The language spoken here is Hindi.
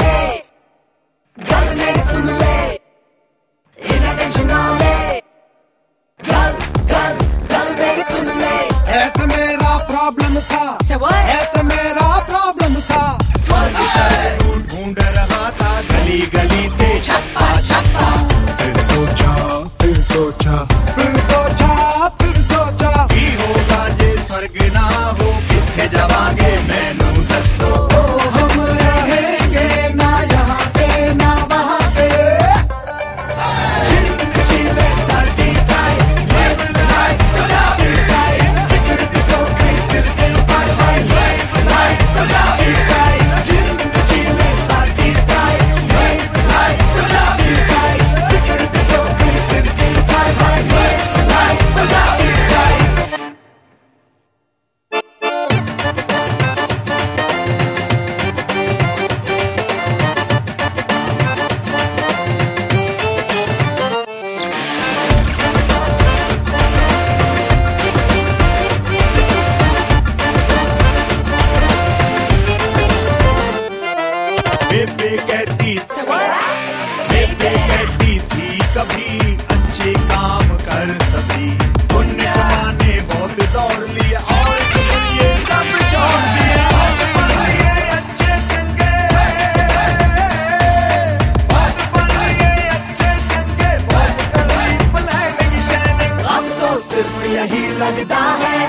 ले गल रहा था गली गली ते सोचा फिर सोचा फिर सोचा फिर सोचा। होगा जे स्वर्ग ना हो किथे जावांगे मैं यही लगता है।